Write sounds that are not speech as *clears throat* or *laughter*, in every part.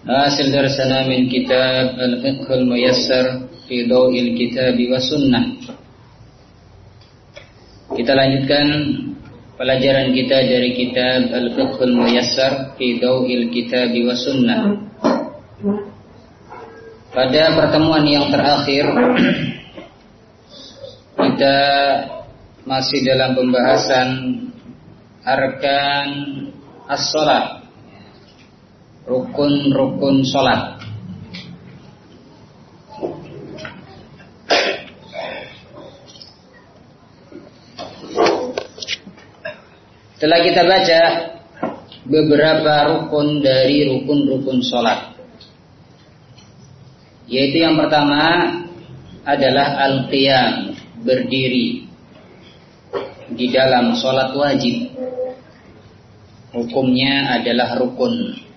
Darsana min kitab Al-Fiqh Al-Muyassar Fi Dawil Kitab wa Sunnah. Kita lanjutkan pelajaran kita dari kitab Al-Fiqh Al-Muyassar Fi Dawil Kitab wa Sunnah. Pada pertemuan yang terakhir Kita masih dalam pembahasan Arkan As-Salat rukun-rukun sholat. Setelah kita baca beberapa rukun dari rukun-rukun sholat. Yaitu yang pertama adalah al-qiyam, berdiri di dalam sholat wajib. Hukumnya adalah rukun.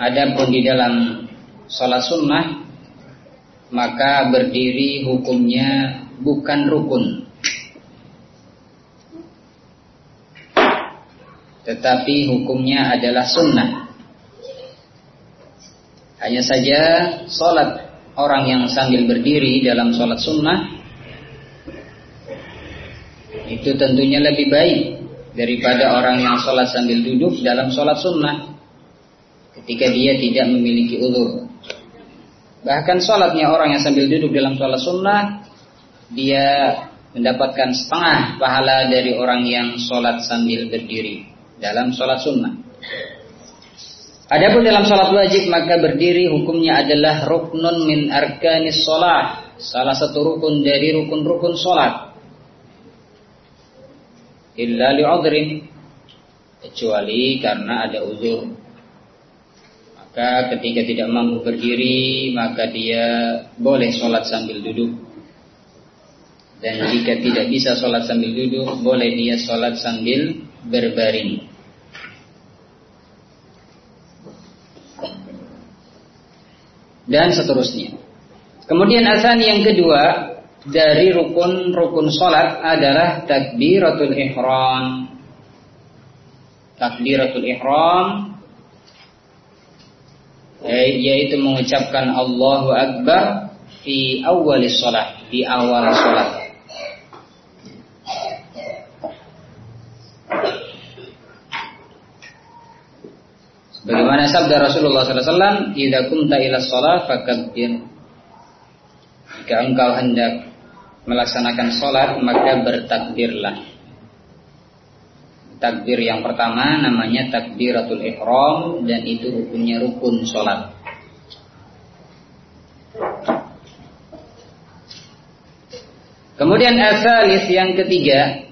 Adapun di dalam sholat sunnah maka berdiri hukumnya bukan rukun. Tetapi hukumnya adalah sunnah. Hanya saja sholat orang yang sambil berdiri dalam sholat sunnah itu tentunya lebih baik daripada orang yang sholat sambil duduk dalam sholat sunnah ketika dia tidak memiliki ulur. Bahkan sholatnya orang yang sambil duduk dalam sholat sunnah, dia mendapatkan setengah pahala dari orang yang sholat sambil berdiri dalam sholat sunnah. Adapun dalam sholat wajib maka berdiri hukumnya adalah ruknun min arkanis sholat, salah satu rukun dari rukun-rukun sholat. Illa li'udrin kecuali karena ada uzur maka ketika tidak mampu berdiri maka dia boleh sholat sambil duduk. Dan jika tidak bisa sholat sambil duduk boleh dia sholat sambil berbaring. Dan seterusnya. Kemudian asan yang kedua dari rukun-rukun sholat adalah takbiratul ihram. Takbiratul ihram yaitu mengucapkan Allahu Akbar di awal sholat di awal sholat Bagaimana sabda Rasulullah SAW, "Idza kumta ila shalah fakabbir." Jika engkau hendak melaksanakan sholat maka bertakbirlah takbir yang pertama namanya takbiratul ihram dan itu hukumnya rukun sholat. Kemudian asalis yang ketiga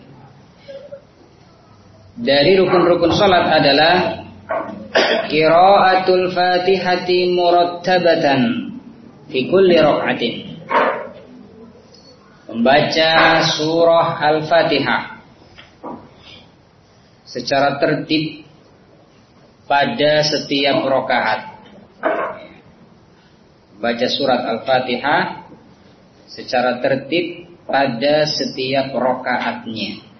dari rukun-rukun sholat adalah qiraatul fatihati murattabatan fi kulli rakatin. Membaca surah Al-Fatihah secara tertib pada setiap rokaat. Baca surat Al-Fatihah secara tertib pada setiap rokaatnya.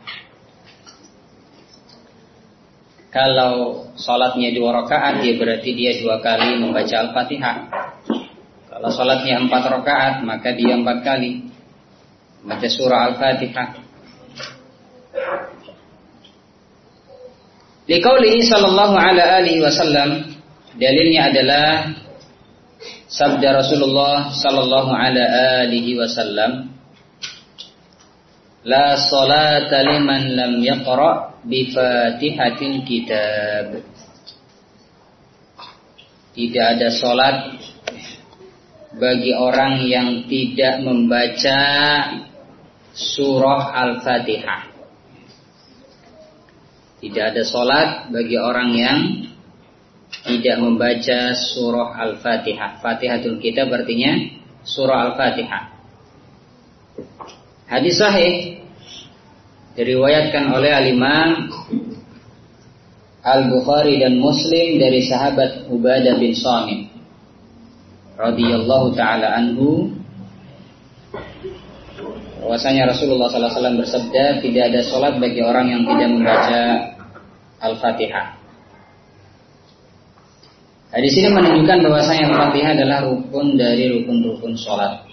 Kalau sholatnya dua rokaat, ya berarti dia dua kali membaca Al-Fatihah. Kalau sholatnya empat rokaat, maka dia empat kali membaca surah Al-Fatihah. Liqaulihi sallallahu ala alihi wasallam dalilnya adalah sabda Rasulullah sallallahu ala alihi wasallam La salata liman lam yaqra bi Fatihatil Kitab. Tidak ada salat bagi orang yang tidak membaca surah Al-Fatihah tidak ada sholat bagi orang yang tidak membaca surah Al-Fatihah. Fatihatul Kitab artinya surah Al-Fatihah. Hadis sahih diriwayatkan oleh Al-Imam Al-Bukhari dan Muslim dari sahabat Ubadah bin Samit radhiyallahu taala anhu bahwasanya Rasulullah SAW bersabda tidak ada sholat bagi orang yang tidak membaca Al-Fatihah. Nah, di sini menunjukkan bahwasanya Al-Fatihah adalah rukun dari rukun-rukun sholat.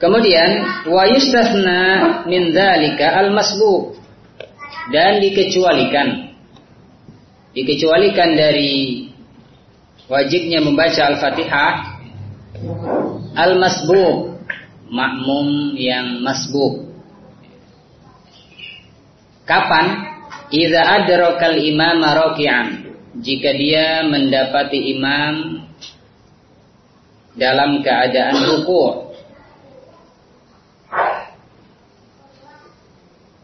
Kemudian wa yustasna min dzalika al-masbuq dan dikecualikan dikecualikan dari wajibnya membaca Al-Fatihah. Al-masbuq. Makmum yang masbuq. Kapan? Idza adrakal imam raki'an. Jika dia mendapati imam dalam keadaan ruku'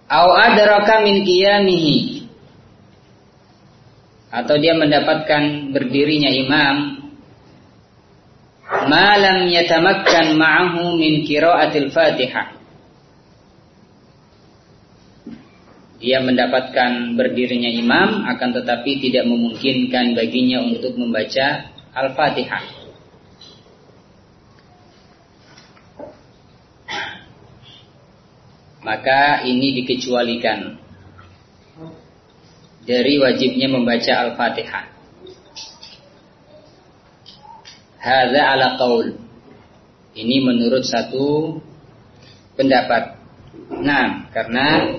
Au adraka min qiyamihi atau dia mendapatkan berdirinya imam. Malam yatamakkan ma'ahu min qiraatil Fatihah. Dia mendapatkan berdirinya imam akan tetapi tidak memungkinkan baginya untuk membaca Al-Fatihah. Maka ini dikecualikan dari wajibnya membaca Al-Fatihah. Hadza ala qaul. Ini menurut satu pendapat. Nah, karena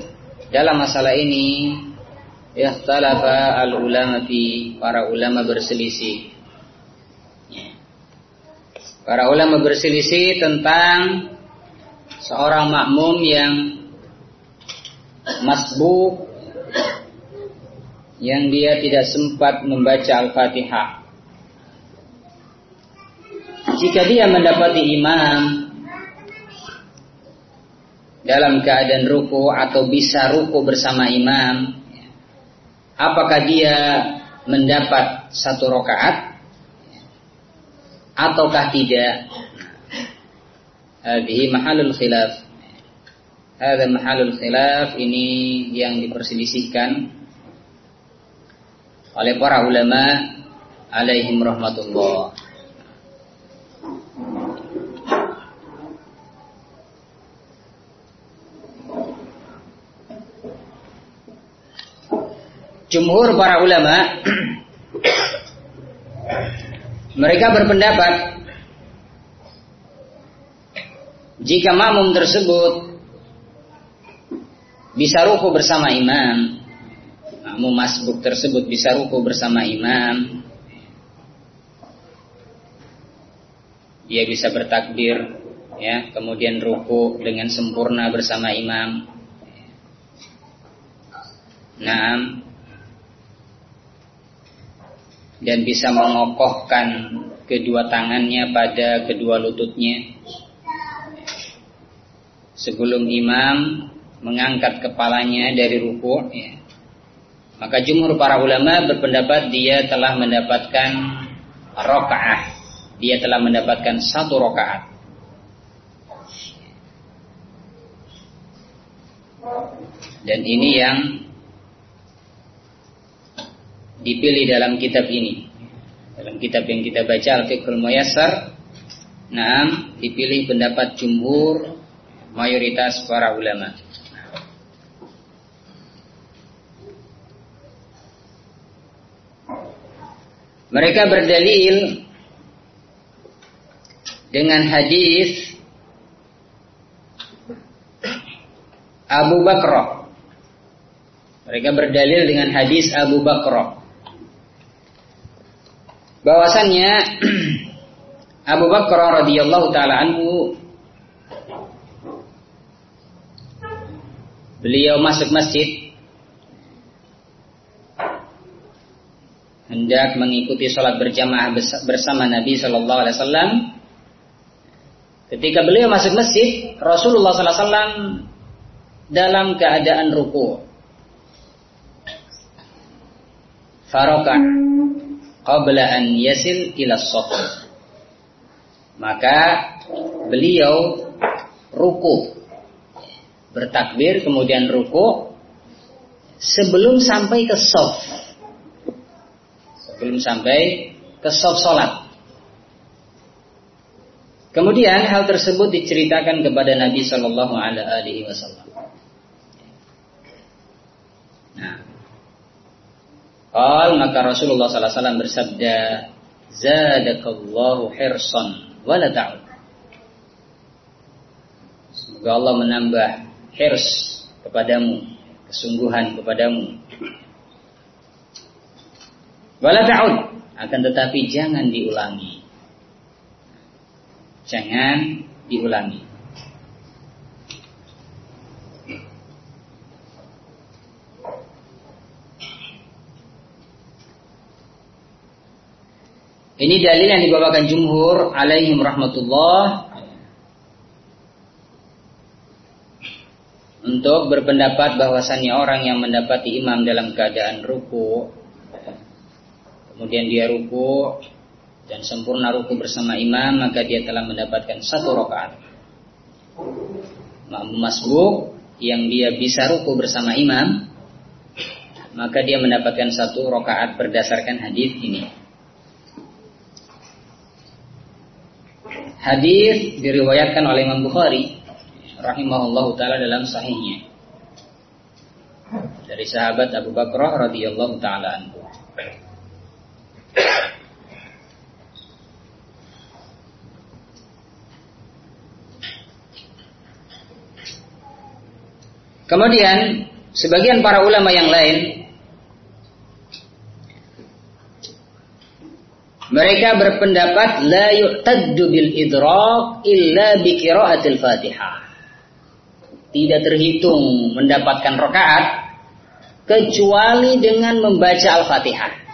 dalam masalah ini ikhtalafa al-ulama fi para ulama berselisih. Para ulama berselisih tentang seorang makmum yang masbuk yang dia tidak sempat membaca Al-Fatihah. Jika dia mendapati imam dalam keadaan ruku atau bisa ruku bersama imam, apakah dia mendapat satu rakaat ataukah tidak? Hadhi mahalul khilaf. Ada mahalul khilaf ini yang diperselisihkan oleh para ulama alaihim rahmatullah. Jumhur para ulama *clears throat* mereka berpendapat jika makmum tersebut bisa ruku bersama imam. Makmum masbuk tersebut bisa ruku bersama imam. Dia bisa bertakbir, ya, kemudian ruku dengan sempurna bersama imam. Nah, dan bisa mengokohkan kedua tangannya pada kedua lututnya sebelum imam mengangkat kepalanya dari ruku ya. Maka jumhur para ulama berpendapat dia telah mendapatkan rokaah, dia telah mendapatkan satu rokaat. Dan ini yang dipilih dalam kitab ini. Dalam kitab yang kita baca Al-Fiqhul Muyassar, nah, dipilih pendapat jumhur mayoritas para ulama. Mereka berdalil dengan hadis Abu Bakr. Mereka berdalil dengan hadis Abu Bakr. Bahwasannya *clears throat* Abu Bakr radhiyallahu taala anhu beliau masuk masjid hendak mengikuti sholat berjamaah bersama Nabi Shallallahu Alaihi Wasallam. Ketika beliau masuk masjid, Rasulullah SAW dalam keadaan ruku. Faroka qabla an yasil ila. Maka beliau ruku bertakbir kemudian ruku sebelum sampai ke sof sebelum sampai ke sof solat. Kemudian hal tersebut diceritakan kepada Nabi Shallallahu Alaihi Wasallam. Nah. Qal maka Rasulullah Sallallahu Alaihi Wasallam bersabda Zadakallahu hirsan wala ta'ud. Semoga Allah menambah hirs kepadamu, kesungguhan kepadamu. Wala ta'ud, akan tetapi jangan diulangi. Jangan diulangi. Ini dalil yang dibawakan jumhur alaihim rahmatullah untuk berpendapat bahwasannya orang yang mendapati imam dalam keadaan ruku kemudian dia ruku dan sempurna ruku bersama imam maka dia telah mendapatkan satu rakaat. Masbuk yang dia bisa ruku bersama imam maka dia mendapatkan satu rakaat berdasarkan hadis ini. Hadis diriwayatkan oleh Imam Bukhari rahimahullahu taala dalam sahihnya. Dari sahabat Abu Bakrah radhiyallahu taala anhu. Kemudian sebagian para ulama yang lain mereka berpendapat la yu'taddu bil idrak illa bi qiraatil Fatihah tidak terhitung mendapatkan rokaat kecuali dengan membaca Al-Fatihah.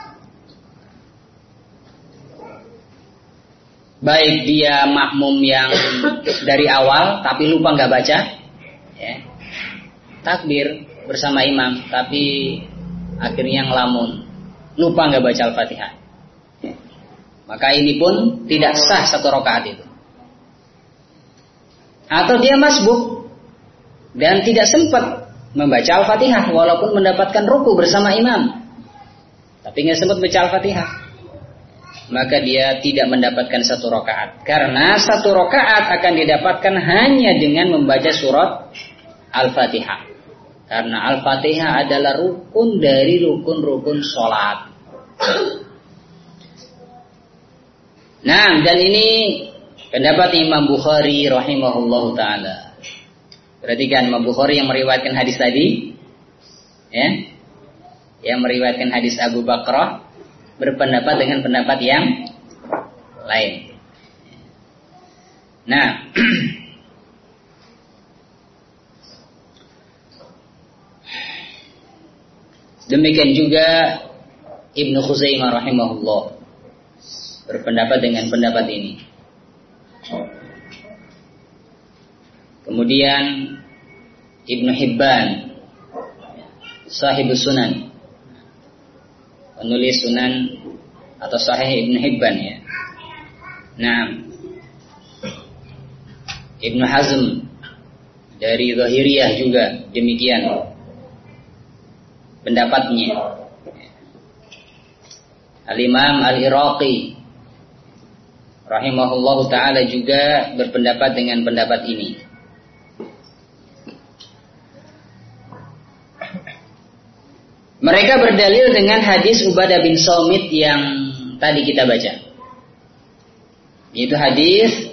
Baik dia makmum yang dari awal tapi lupa nggak baca, ya. takbir bersama imam tapi akhirnya ngelamun, lupa nggak baca Al-Fatihah. Ya. Maka ini pun tidak sah satu rokaat itu. Atau dia masbuk dan tidak sempat membaca Al-Fatihah walaupun mendapatkan ruku bersama imam. Tapi nggak sempat baca Al-Fatihah. Maka dia tidak mendapatkan satu rakaat. Karena satu rakaat akan didapatkan hanya dengan membaca surat Al-Fatihah. Karena Al-Fatihah adalah rukun dari rukun-rukun sholat. Nah, dan ini pendapat Imam Bukhari rahimahullahu taala. Perhatikan Imam Bukhari yang meriwayatkan hadis tadi ya. Yang meriwayatkan hadis Abu Bakrah berpendapat dengan pendapat yang lain. Nah, *clears throat* demikian juga Ibnu Khuzaimah rahimahullah berpendapat dengan pendapat ini. Kemudian Ibnu Hibban Sahibus Sunan Penulis Sunan Atau Sahih Ibnu Hibban ya. Nah Ibnu Hazm Dari Zahiriyah juga Demikian Pendapatnya. Al-Imam Al-Iraqi Rahimahullah Ta'ala juga berpendapat dengan pendapat ini Mereka berdalil dengan hadis Ubadah bin Somit yang tadi kita baca. Itu hadis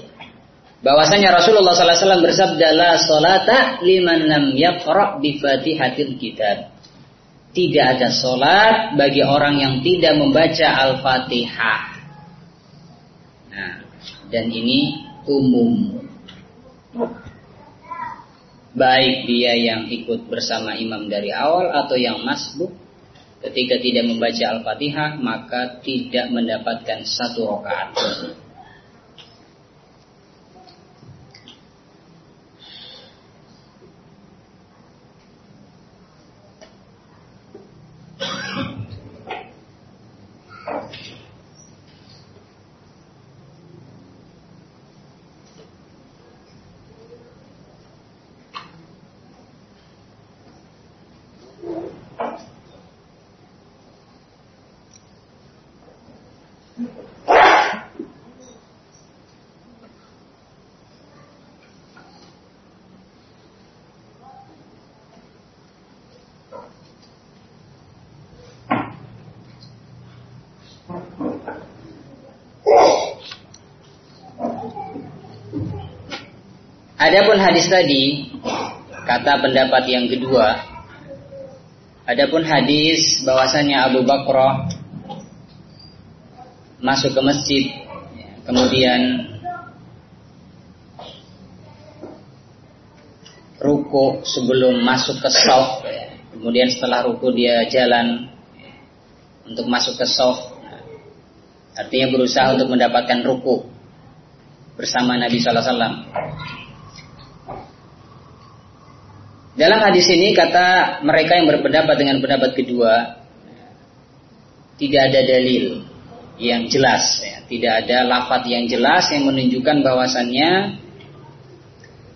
bahwasanya Rasulullah SAW bersabda la solata liman lam yaqra bi fatihatil kitab. Tidak ada solat bagi orang yang tidak membaca Al-Fatihah. Nah, dan ini umum. Baik dia yang ikut bersama imam dari awal atau yang masbuk ketika tidak membaca Al-Fatihah maka tidak mendapatkan satu rakaat. Adapun hadis tadi kata pendapat yang kedua Adapun hadis bahwasanya Abu Bakar masuk ke masjid kemudian ruku sebelum masuk ke saf kemudian setelah ruku dia jalan untuk masuk ke saf. Artinya berusaha untuk mendapatkan ruku bersama Nabi sallallahu alaihi wasallam dalam hadis ini kata mereka yang berpendapat dengan pendapat kedua tidak ada dalil yang jelas ya. tidak ada lafat yang jelas yang menunjukkan bahwasannya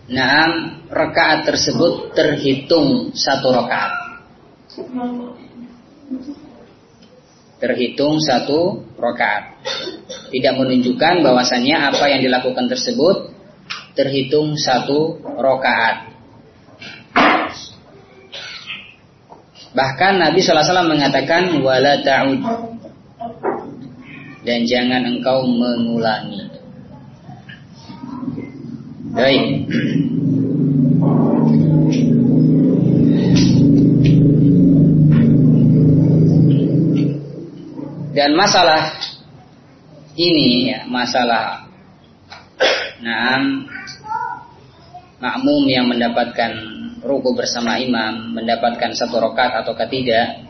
Nah, rakaat tersebut terhitung satu rakaat. Terhitung satu rakaat. Tidak menunjukkan bahwasannya apa yang dilakukan tersebut terhitung satu rakaat. Bahkan Nabi SAW mengatakan wala ta'ud dan jangan engkau mengulangi. Baik. Dan masalah ini ya, masalah Naam makmum yang mendapatkan ruku bersama imam mendapatkan satu rokat atau tidak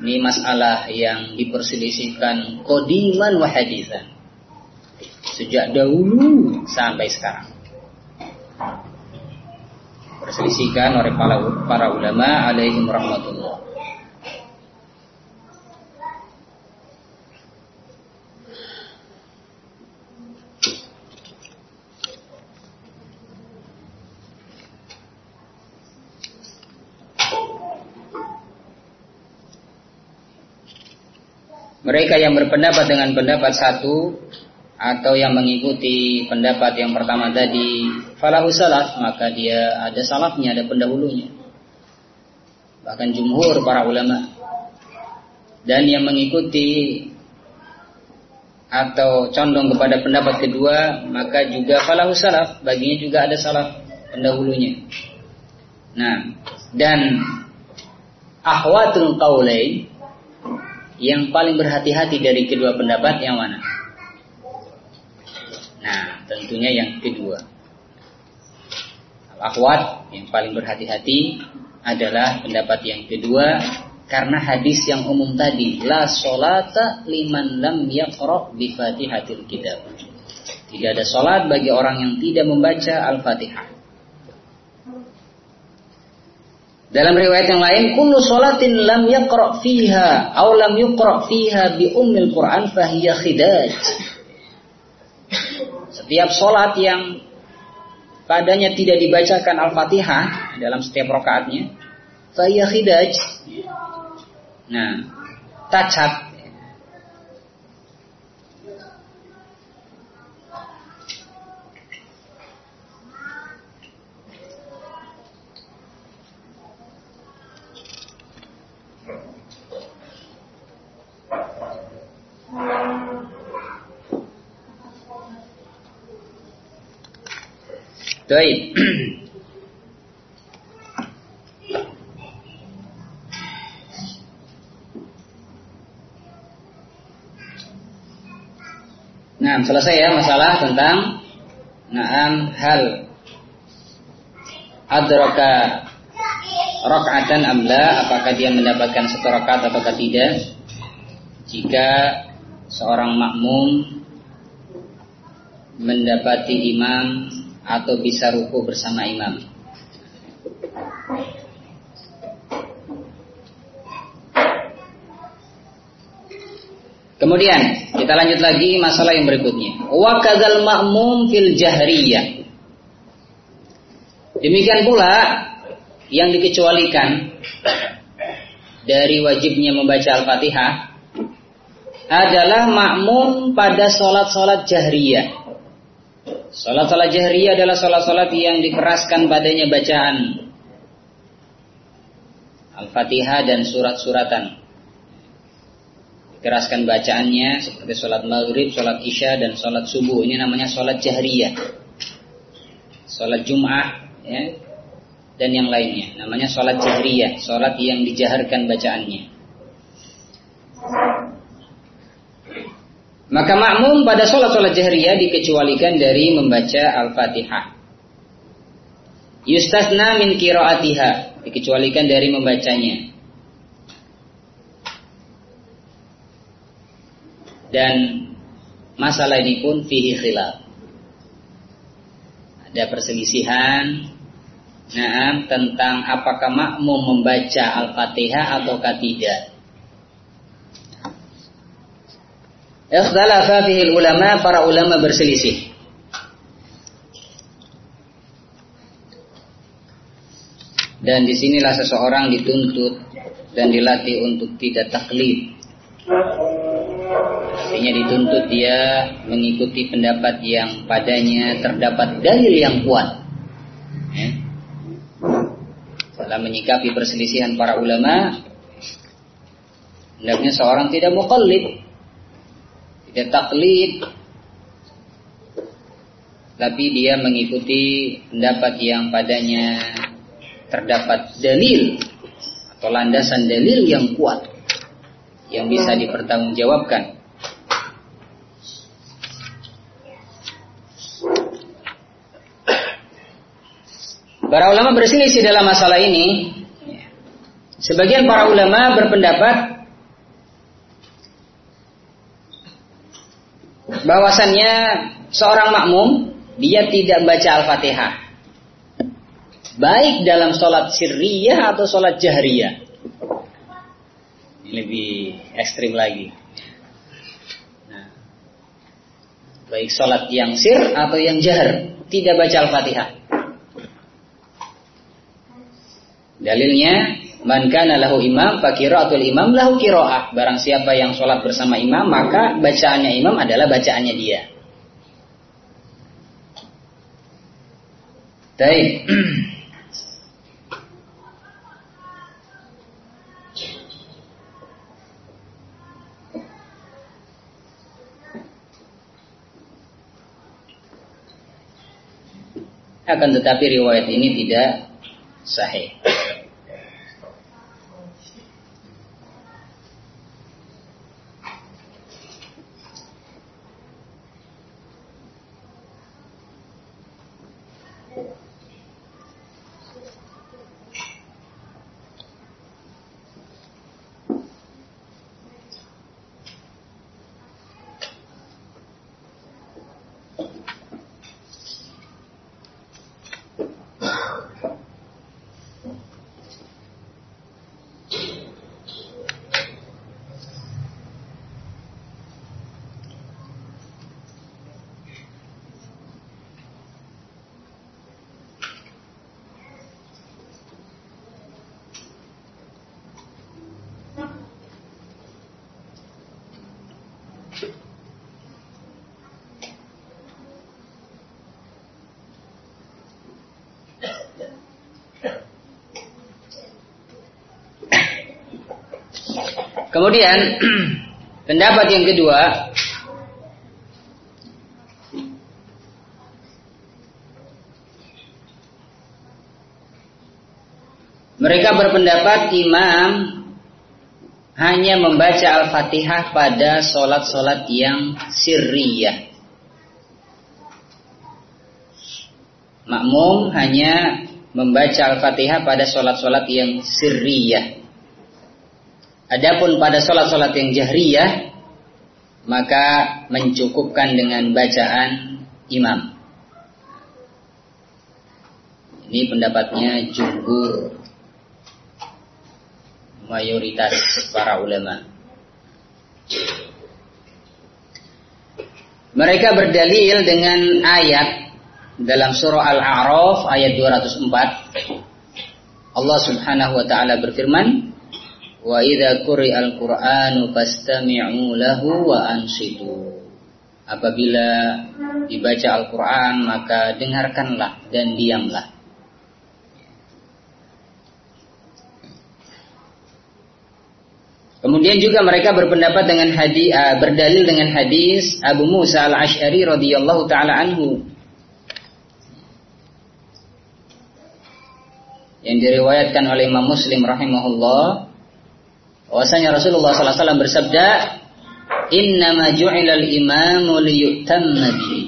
ini masalah yang diperselisihkan kodiman wa sejak dahulu sampai sekarang. Perselisihkan oleh para, para ulama alaihim rahmatullah. Mereka yang berpendapat dengan pendapat satu atau yang mengikuti pendapat yang pertama tadi falahu salaf maka dia ada salafnya ada pendahulunya. Bahkan jumhur para ulama. Dan yang mengikuti atau condong kepada pendapat kedua maka juga falahu salaf baginya juga ada salaf pendahulunya. Nah dan ahwatul qaulain yang paling berhati-hati dari kedua pendapat yang mana Nah, tentunya yang kedua. Al-Ahwat yang paling berhati-hati adalah pendapat yang kedua karena hadis yang umum tadi la solata liman lam yaqra bi fatihatil kitab. Tidak ada solat bagi orang yang tidak membaca Al-Fatihah. Dalam riwayat yang lain, kullu solatin lam yaqra fiha aw lam yuqra fiha bi ummil Qur'an fahiya khidaj. Setiap sholat yang padanya tidak dibacakan Al-Fatihah dalam setiap rokaatnya, saya khidaj. Nah, tacat Baik. *clears throat* Nah, selesai ya masalah tentang Naam hal. Adraka rakaatan amla apakah dia mendapatkan satu rakaat atau tidak? Jika seorang makmum mendapati imam atau bisa ruku bersama imam. Kemudian kita lanjut lagi masalah yang berikutnya. Wa kadzal ma'mum fil jahriyah. Demikian pula yang dikecualikan dari wajibnya membaca Al-Fatihah adalah makmum pada sholat-sholat jahriyah. Salat-salat jahriyah adalah salat-salat yang dikeraskan padanya bacaan Al-Fatihah dan surat-suratan. Dikeraskan bacaannya seperti salat maghrib, salat isya dan salat subuh. Ini namanya salat jahriyah. sholat Jum'ah, ya, dan yang lainnya. Namanya sholat jahriyah, sholat yang dijaharkan bacaannya. Maka makmum pada sholat-sholat jahriyah dikecualikan dari membaca Al-Fatihah. Yustasna min kiroatiha dikecualikan dari membacanya. Dan masalah ini pun fihi khilaf. Ada perselisihan nah, tentang apakah makmum membaca Al-Fatihah atau tidak. Ikhtalafa fihi ulama, para ulama berselisih. Dan di sinilah seseorang dituntut dan dilatih untuk tidak taklid. Artinya dituntut dia mengikuti pendapat yang padanya terdapat dalil yang kuat. Ya. Dalam menyikapi perselisihan para ulama, hendaknya seorang tidak mukallid, tidak taklid, tapi dia mengikuti pendapat yang padanya terdapat dalil atau landasan dalil yang kuat yang bisa dipertanggungjawabkan. Para ulama berselisih dalam masalah ini. Sebagian para ulama berpendapat bahwasannya seorang makmum dia tidak baca Al-Fatihah. Baik dalam sholat sirriyah atau sholat jahriyah. Lebih ekstrim lagi. Nah, baik sholat yang sir atau yang jahar. Tidak baca Al-Fatihah. Dalilnya man kana lahu imam fakiraatul imam lahu qiraah. Barang siapa yang sholat bersama imam maka bacaannya imam adalah bacaannya dia. Baik. Akan tetapi riwayat ini tidak sahih. Kemudian *clears throat* pendapat yang kedua Mereka berpendapat imam hanya membaca Al-Fatihah pada solat-solat yang sirriyah. Makmum hanya membaca Al-Fatihah pada solat-solat yang sirriyah. Adapun pada sholat-sholat yang jahriyah maka mencukupkan dengan bacaan imam. Ini pendapatnya jumhur mayoritas para ulama. Mereka berdalil dengan ayat dalam surah Al-A'raf ayat 204. Allah Subhanahu wa taala berfirman, Wa idza quri'al Qur'anu fastami'u lahu wa ansitu. Apabila dibaca Al-Qur'an maka dengarkanlah dan diamlah. Kemudian juga mereka berpendapat dengan hadis uh, berdalil dengan hadis Abu Musa al-Asy'ari radhiyallahu taala anhu yang diriwayatkan oleh Imam Muslim rahimahullah bahwasanya Rasulullah SAW bersabda innama ju'ilal imamu liyutamma bihi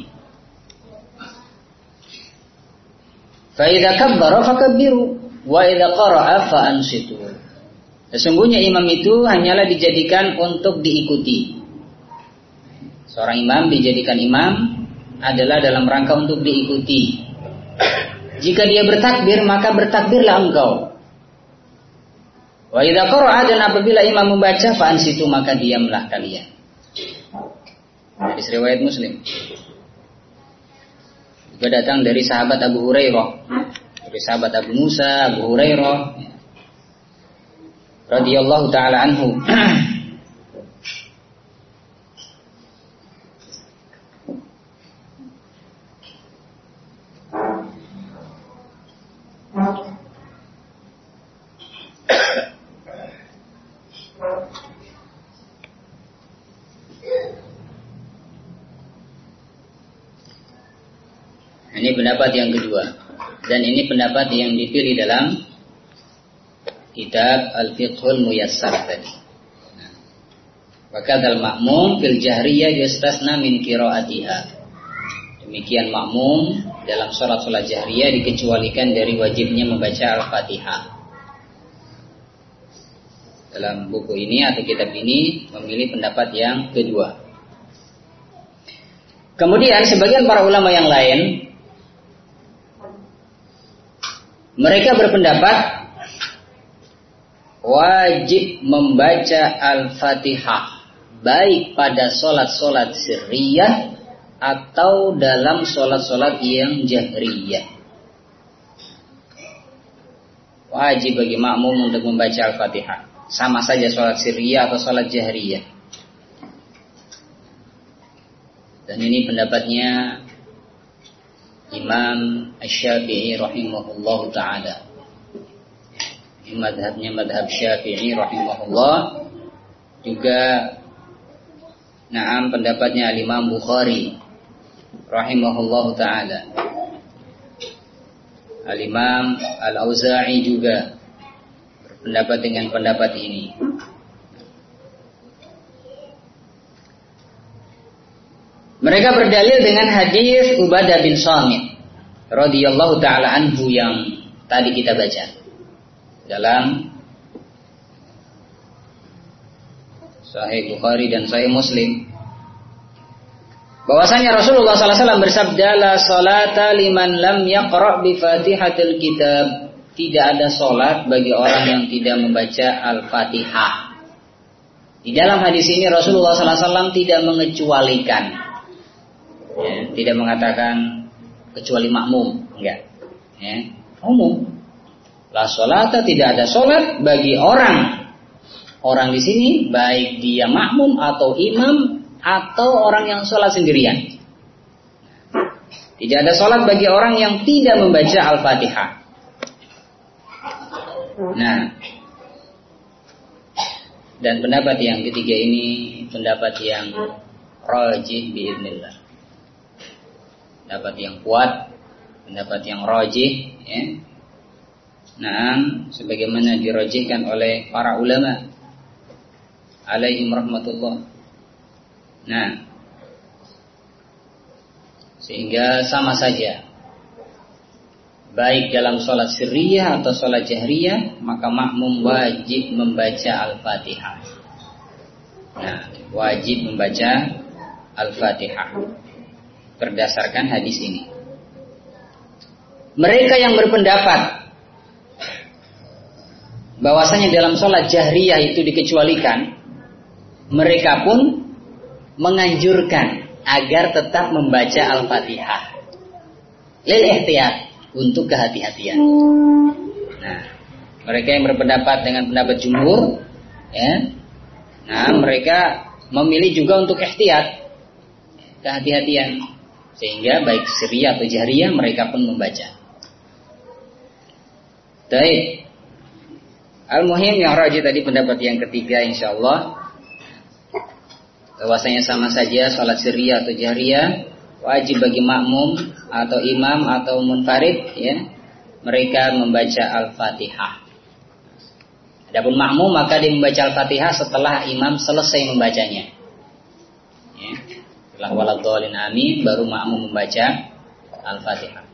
fa idza kabbara fakabbiru wa idza qara'a fa ansitu Sesungguhnya imam itu hanyalah dijadikan untuk diikuti. Seorang imam dijadikan imam adalah dalam rangka untuk diikuti. Jika dia bertakbir, maka bertakbirlah engkau. Wa idza qara'a dan apabila imam membaca fa ansitu maka diamlah kalian. Hadis riwayat Muslim. Juga datang dari sahabat Abu Hurairah. Dari sahabat Abu Musa, Abu Hurairah radhiyallahu taala anhu. *clears throat* Pendapat yang kedua. Dan ini pendapat yang dipilih dalam kitab Al-Fiqhul Muyassar tadi. Maka dal makmum fil jahriyah yustasna min qiraatiha. Demikian makmum dalam sholat-sholat jahriyah dikecualikan dari wajibnya membaca Al-Fatihah. Dalam buku ini atau kitab ini memilih pendapat yang kedua. Kemudian sebagian para ulama yang lain mereka berpendapat wajib membaca Al-Fatihah baik pada solat-solat sirriyah atau dalam solat-solat yang jahriyah. Wajib bagi makmum untuk membaca Al-Fatihah. Sama saja solat sirriyah atau solat jahriyah. Dan ini pendapatnya Imam Asy-Syafi'i rahimahullahu taala. Madhabnya madhab Syafi'i rahimahullah juga Naam pendapatnya Imam Bukhari rahimahullahu taala. Al-Imam Al-Auza'i juga berpendapat dengan pendapat ini. Mereka berdalil dengan hadis Ubadah bin Samit radhiyallahu taala anhu yang tadi kita baca. Dalam Sahih Bukhari dan Sahih Muslim. Bahwasanya Rasulullah SAW bersabda la salata liman lam yaqra bi Fatihatil Kitab. Tidak ada solat bagi orang yang tidak membaca Al-Fatihah. Di dalam hadis ini Rasulullah SAW tidak mengecualikan ya, tidak mengatakan kecuali makmum, enggak. Ya, umum. La solata tidak ada solat bagi orang orang di sini baik dia makmum atau imam atau orang yang sholat sendirian. Tidak ada sholat bagi orang yang tidak membaca Al-Fatihah. Nah, dan pendapat yang ketiga ini pendapat yang rajih biiznillah pendapat yang kuat, pendapat yang rojih, ya. Nah, sebagaimana dirojihkan oleh para ulama. Alaihim rahmatullah. Nah, sehingga sama saja. Baik dalam sholat sirriyah atau sholat jahriyah maka makmum wajib membaca al-fatihah. Nah wajib membaca al-fatihah berdasarkan hadis ini. Mereka yang berpendapat bahwasanya dalam sholat jahriyah itu dikecualikan, mereka pun menganjurkan agar tetap membaca Al-Fatihah. Lil ihtiyat untuk kehati-hatian. Nah, mereka yang berpendapat dengan pendapat jumhur, ya, nah mereka memilih juga untuk ihtiyat, kehati-hatian. Sehingga baik siriyah atau jahriyah mereka pun membaca. Baik. Al-Muhim yang raji tadi pendapat yang ketiga insya Allah bahwasanya sama saja sholat siriyah atau jahriyah wajib bagi makmum atau imam atau munfarid ya mereka membaca Al-Fatihah. Adapun makmum maka dia membaca Al-Fatihah setelah imam selesai membacanya. Ya. Setelah waladhdallin amin baru makmum membaca Al-Fatihah.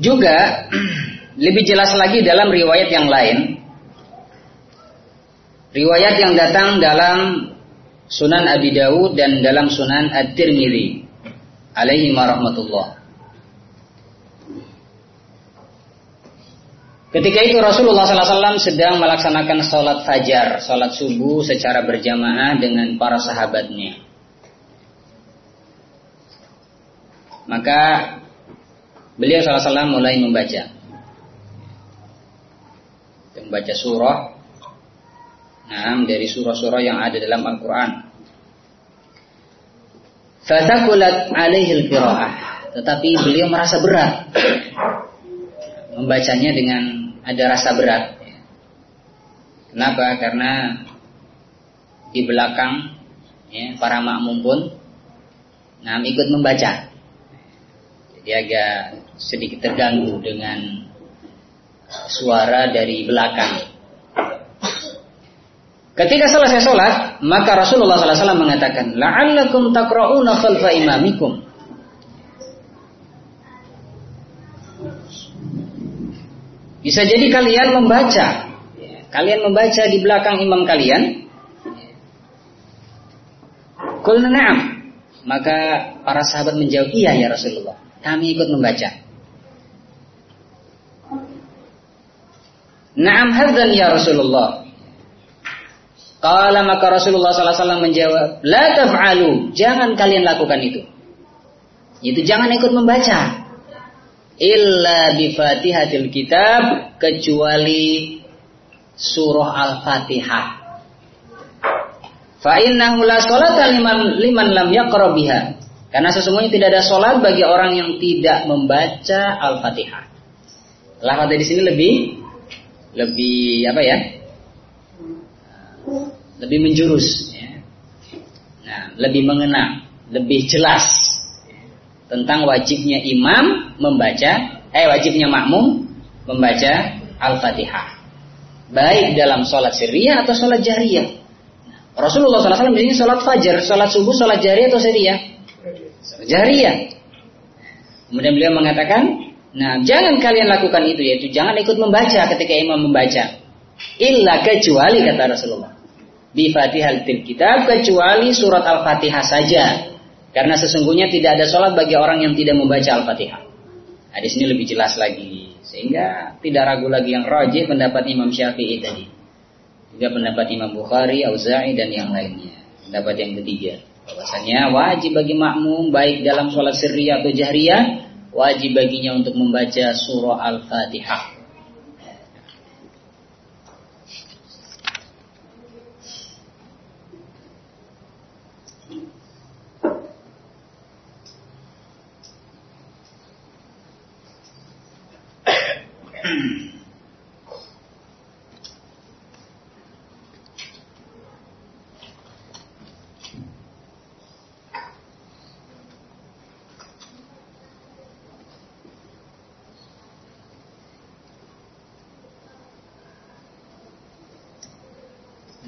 Juga *clears throat* lebih jelas lagi dalam riwayat yang lain. Riwayat yang datang dalam Sunan Abi Dawud dan dalam Sunan At-Tirmidzi alaihi warahmatullah. Ketika itu Rasulullah SAW sedang melaksanakan sholat fajar, sholat subuh secara berjamaah dengan para sahabatnya. Maka beliau SAW mulai membaca. Membaca surah. Nah, dari surah-surah yang ada dalam Al-Quran. Fatakulat alaihil qiraah. Tetapi beliau merasa berat. Membacanya dengan ada rasa berat. Kenapa? Karena di belakang ya, para makmum pun nah ikut membaca. Jadi agak sedikit terganggu dengan suara dari belakang. Ketika selesai sholat, maka Rasulullah SAW mengatakan, "La'allakum takra'una khalfa imamikum." Bisa jadi kalian membaca, kalian membaca di belakang imam kalian. Kulna. Maka para sahabat menjawab, "Iya ya Rasulullah." Kami ikut membaca. Naam hadzan ya Rasulullah. Qala maka Rasulullah SAW menjawab, La taf'alu, jangan kalian lakukan itu. Itu jangan ikut membaca. Illa bi fatihatil kitab, kecuali surah Al-Fatihah. Fa innahu la sholata liman, liman lam yaqra biha. Karena sesungguhnya tidak ada sholat bagi orang yang tidak membaca Al-Fatihah. Lafaz di sini lebih lebih apa ya? Lebih menjurus. Ya. Nah, lebih mengena, lebih jelas tentang wajibnya imam membaca, eh wajibnya makmum membaca Al-Fatihah. Baik dalam sholat sirriyah atau sholat jariyah. Rasulullah SAW ini sholat fajar, sholat subuh, sholat jariyah atau sirriyah? Jariyah. Kemudian beliau mengatakan, nah jangan kalian lakukan itu yaitu jangan ikut membaca ketika imam membaca. Illa kecuali kata Rasulullah. Bi Fatihah kitab kecuali surat Al-Fatihah saja. Karena sesungguhnya tidak ada sholat bagi orang yang tidak membaca Al-Fatihah. Di sini lebih jelas lagi. Sehingga tidak ragu lagi yang rajih pendapat Imam Syafi'i tadi. Juga pendapat Imam Bukhari, Auza'i dan yang lainnya. Pendapat yang ketiga bahwasanya wajib bagi makmum baik dalam sholat sirri atau jahriyah wajib baginya untuk membaca surah Al-Fatihah.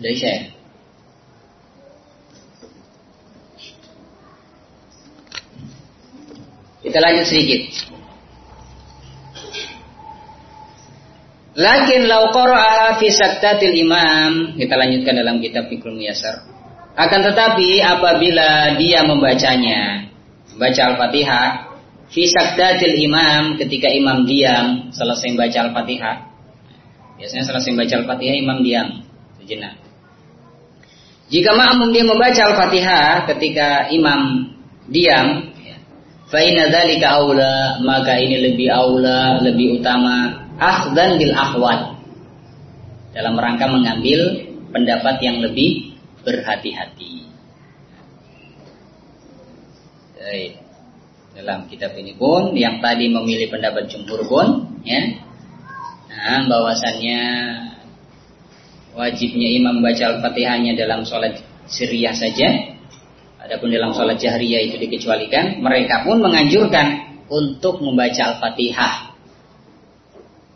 Dari saya. Kita lanjut sedikit. Lakin lau qara'aha fi saktatil imam, kita lanjutkan dalam kitab Fikrul Miyasar. Akan tetapi apabila dia membacanya, membaca Al-Fatihah fi saktatil imam ketika imam diam selesai membaca Al-Fatihah. Biasanya selesai membaca Al-Fatihah imam diam sejenak. Jika makmum dia membaca Al-Fatihah ketika imam diam, fa inna dzalika aula, maka ini lebih aula, lebih utama akhdan bil ahwat. Dalam rangka mengambil pendapat yang lebih berhati-hati. Dalam kitab ini pun yang tadi memilih pendapat jumhur pun ya. Nah, bahwasannya wajibnya imam baca Al-Fatihahnya dalam sholat siriyah saja. Adapun dalam sholat jahriyah itu dikecualikan. Mereka pun menganjurkan untuk membaca Al-Fatihah.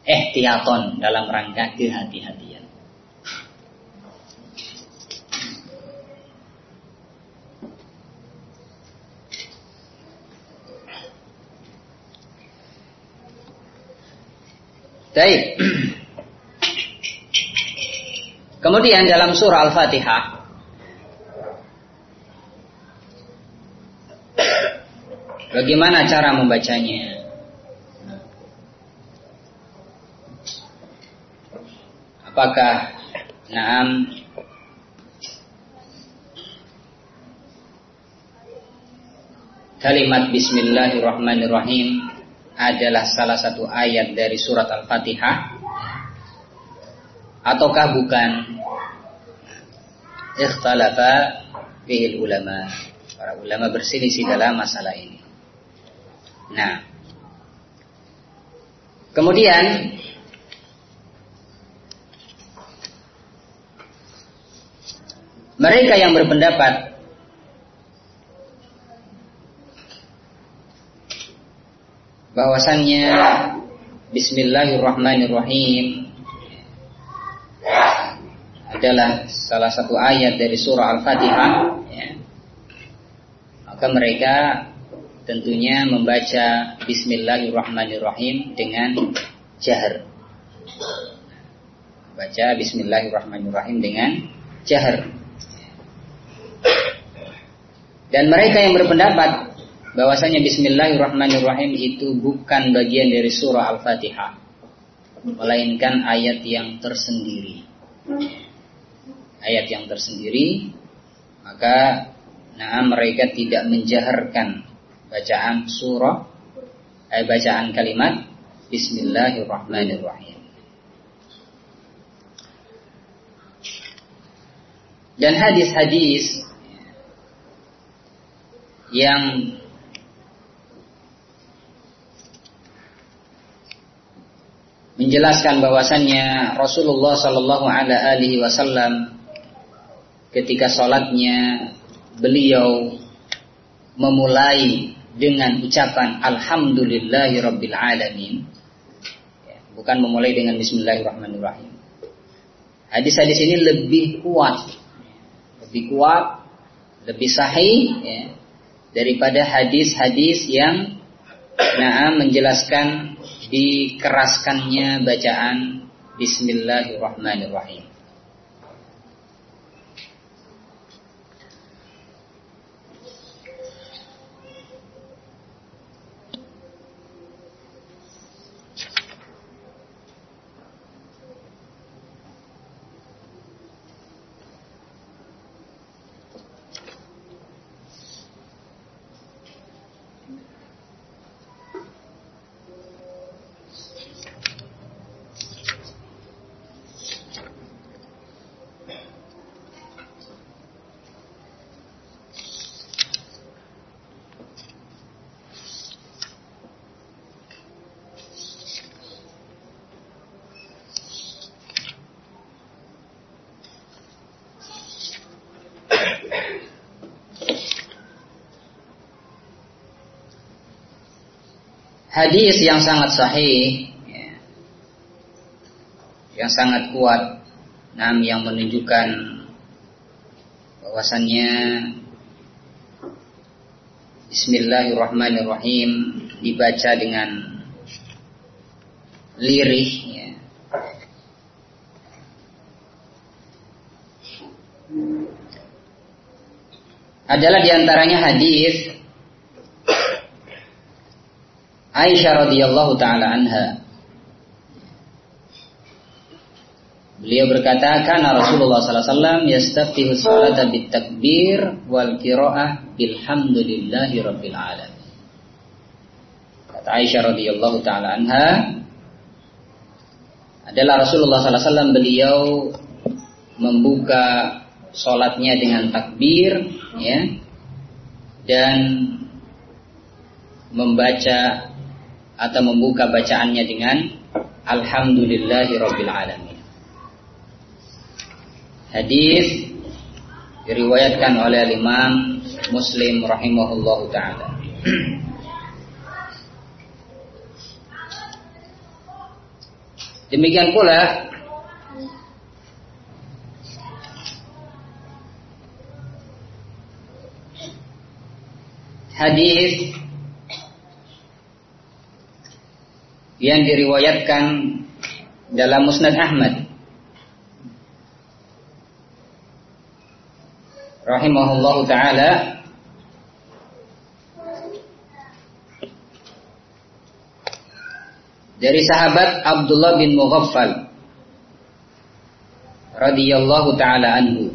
Ehtiyaton dalam rangka kehati-hatian. Baik. *clears throat* Kemudian dalam surah Al-Fatihah Bagaimana cara membacanya? Apakah Naam Kalimat Bismillahirrahmanirrahim adalah salah satu ayat dari surat Al-Fatihah ataukah bukan? Ikhtalafa fihi ulama. Para ulama berselisih dalam masalah ini. Nah. Kemudian mereka yang berpendapat bahwasannya Bismillahirrahmanirrahim adalah salah satu ayat dari surah Al-Fatihah ya. maka mereka tentunya membaca Bismillahirrahmanirrahim dengan jahar baca Bismillahirrahmanirrahim dengan jahar dan mereka yang berpendapat bahwasanya Bismillahirrahmanirrahim itu bukan bagian dari surah Al-Fatihah, melainkan ayat yang tersendiri. Ayat yang tersendiri, maka nah mereka tidak menjaharkan bacaan surah, eh, bacaan kalimat Bismillahirrahmanirrahim. Dan hadis-hadis yang menjelaskan bahwasannya Rasulullah Shallallahu Alaihi Wasallam ketika sholatnya beliau memulai dengan ucapan Alhamdulillahirabbil alamin. Ya, bukan memulai dengan Bismillahirrahmanirrahim. Hadis-hadis ini lebih kuat. Lebih kuat lebih sahih ya, daripada hadis-hadis yang nah menjelaskan dikeraskannya bacaan Bismillahirrahmanirrahim. Hadis yang sangat sahih ya, yang sangat kuat nam yang menunjukkan bahwasannya Bismillahirrahmanirrahim dibaca dengan lirih ya. adalah di antaranya hadis Aisyah radhiyallahu taala anha Beliau berkata, "Kana Rasulullah sallallahu alaihi wasallam yastaftihu wal qiraah bilhamdulillahi rabbil alamin." Kata Aisyah radhiyallahu taala anha, adalah Rasulullah sallallahu alaihi wasallam beliau membuka sholatnya dengan takbir, ya, dan membaca atau membuka bacaannya dengan Alhamdulillahirabbil alamin. Hadis diriwayatkan oleh Imam Muslim rahimahullahu taala. Demikian pula hadis yang diriwayatkan dalam Musnad Ahmad. Rahimahullahu taala. Dari sahabat Abdullah bin Mughaffal radhiyallahu taala anhu.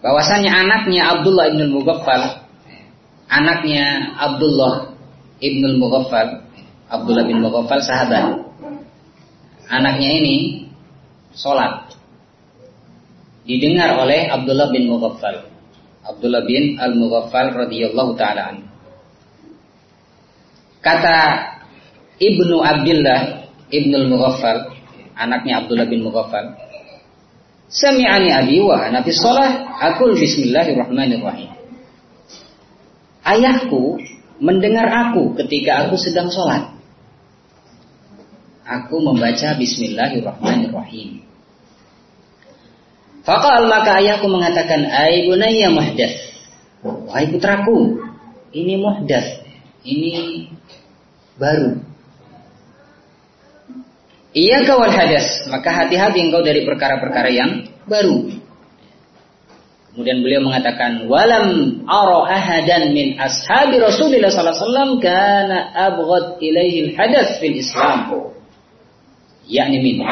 Bahwasanya anaknya Abdullah ibn Mughaffal anaknya Abdullah ibn Mughaffal Abdullah bin Mughaffal sahabat. Anaknya ini sholat. Didengar oleh Abdullah bin Mughaffal. Abdullah bin Al-Mughaffal radhiyallahu taala kata Ibnu Abdullah Ibnu Al-Mughaffal anaknya Abdullah bin Mughaffal Sami'ani abi wa nabi sholat Akul bismillahirrahmanirrahim Ayahku mendengar aku ketika aku sedang sholat. Aku membaca bismillahirrahmanirrahim. Fakal maka ayahku mengatakan Ay bunayya muhdas Wahai putraku Ini muhdas Ini baru. Iya kawan hadas, maka hati-hati engkau dari perkara-perkara yang baru. Kemudian beliau mengatakan, walam ara ahadan min ashabi Rasulullah sallallahu alaihi wasallam kana abghad ilaihi hadas fil Islam. Yakni min.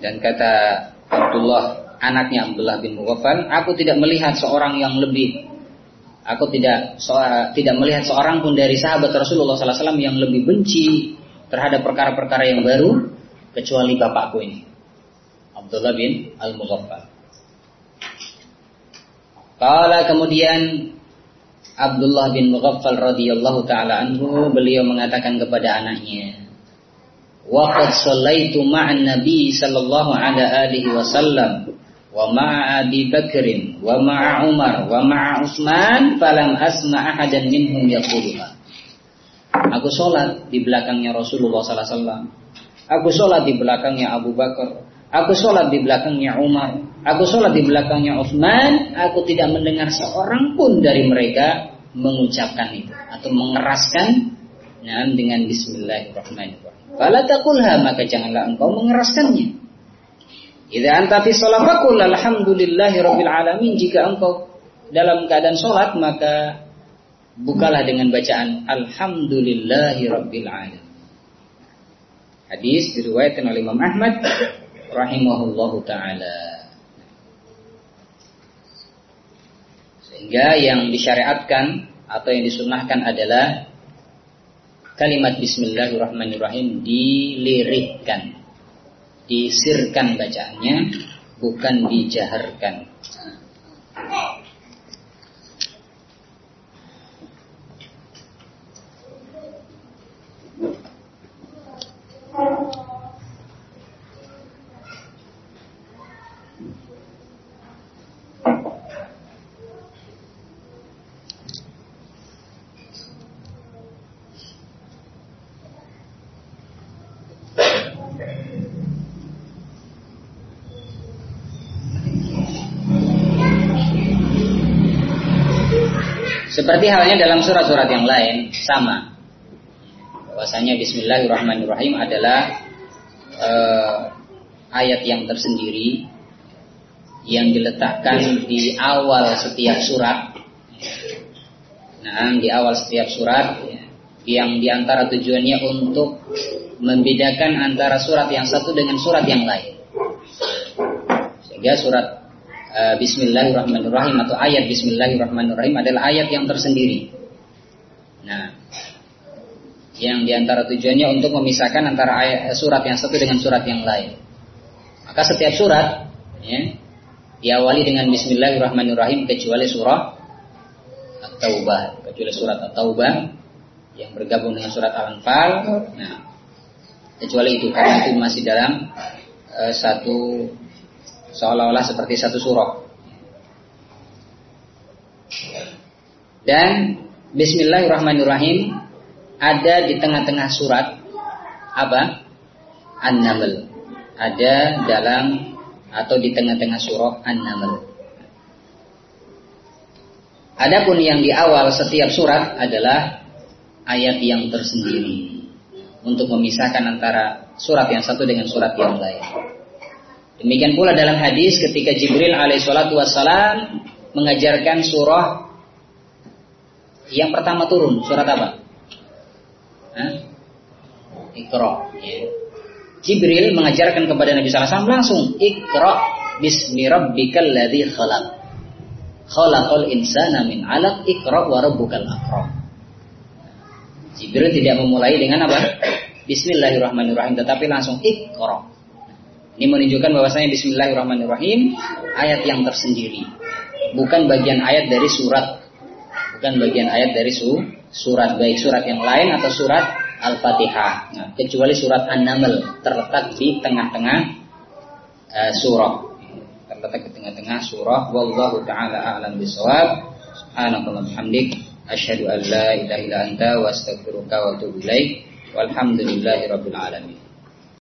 Dan kata Abdullah, anaknya Abdullah bin Mughaffal, aku tidak melihat seorang yang lebih Aku tidak so, tidak melihat seorang pun dari sahabat Rasulullah SAW yang lebih benci terhadap perkara-perkara yang baru kecuali bapakku ini, Abdullah bin Al Mughaffal. Kala kemudian Abdullah bin Mughaffal radhiyallahu taala anhu beliau mengatakan kepada anaknya, "Waqad shallaitu ma'an Nabi sallallahu alaihi wasallam wa ma'a Abi Bakrin wa ma'a Umar wa ma'a Utsman falam asma ahadan minhum yaquluha. Aku sholat di belakangnya Rasulullah sallallahu alaihi wasallam. Aku sholat di belakangnya Abu Bakar. Aku sholat di belakangnya Umar. Aku sholat di belakangnya Utsman. Aku tidak mendengar seorang pun dari mereka mengucapkan itu atau mengeraskan nah, dengan Bismillahirrahmanirrahim. Fala taqulha maka janganlah engkau mengeraskannya. Idza anta fi shalah faqul alhamdulillahi rabbil alamin. Jika engkau dalam keadaan sholat maka bukalah dengan bacaan alhamdulillahi rabbil alamin. Hadis diriwayatkan oleh Imam Ahmad rahimahullahu taala. Sehingga yang disyariatkan atau yang disunahkan adalah kalimat bismillahirrahmanirrahim dilirikkan disirkan bacaannya bukan dijaharkan Seperti halnya dalam surat-surat yang lain sama. Bahwasanya Bismillahirrahmanirrahim adalah uh, ayat yang tersendiri yang diletakkan di awal setiap surat. Nah, di awal setiap surat yang di antara tujuannya untuk membedakan antara surat yang satu dengan surat yang lain. Sehingga surat uh, Bismillahirrahmanirrahim atau ayat Bismillahirrahmanirrahim adalah ayat yang tersendiri. Nah, yang di antara tujuannya untuk memisahkan antara ayat, surat yang satu dengan surat yang lain. Maka setiap surat ya, diawali dengan Bismillahirrahmanirrahim kecuali surah At-Taubah, kecuali surat At-Taubah yang bergabung dengan surat Al-Anfal. Nah, kecuali itu karena itu masih dalam uh, satu seolah-olah seperti satu surah. Dan Bismillahirrahmanirrahim ada di tengah-tengah surat apa? An-Naml. Ada dalam atau di tengah-tengah surah An-Naml. Adapun yang di awal setiap surat adalah ayat yang tersendiri untuk memisahkan antara surat yang satu dengan surat yang lain. Demikian pula dalam hadis ketika Jibril alaihissalatu wassalam mengajarkan surah yang pertama turun surat apa? Hah? Ya. Jibril mengajarkan kepada Nabi SAW langsung Iqra bismi rabbikal ladzi khalaq. Khalaqal insana min 'alaq Iqra wa rabbukal akram. Jibril tidak memulai dengan apa? Bismillahirrahmanirrahim tetapi langsung Iqra. Ini menunjukkan bahwasanya Bismillahirrahmanirrahim ayat yang tersendiri, bukan bagian ayat dari surat bukan bagian ayat dari su, surat baik surat yang lain atau surat Al-Fatihah. Nah, kecuali surat An-Naml terletak di tengah-tengah uh, surah. Terletak di tengah-tengah surah. Wallahu taala a'lam bishawab. Subhanallah hamdik asyhadu an la ilaha illa anta wa astaghfiruka wa atubu ilaik. Walhamdulillahirabbil alamin.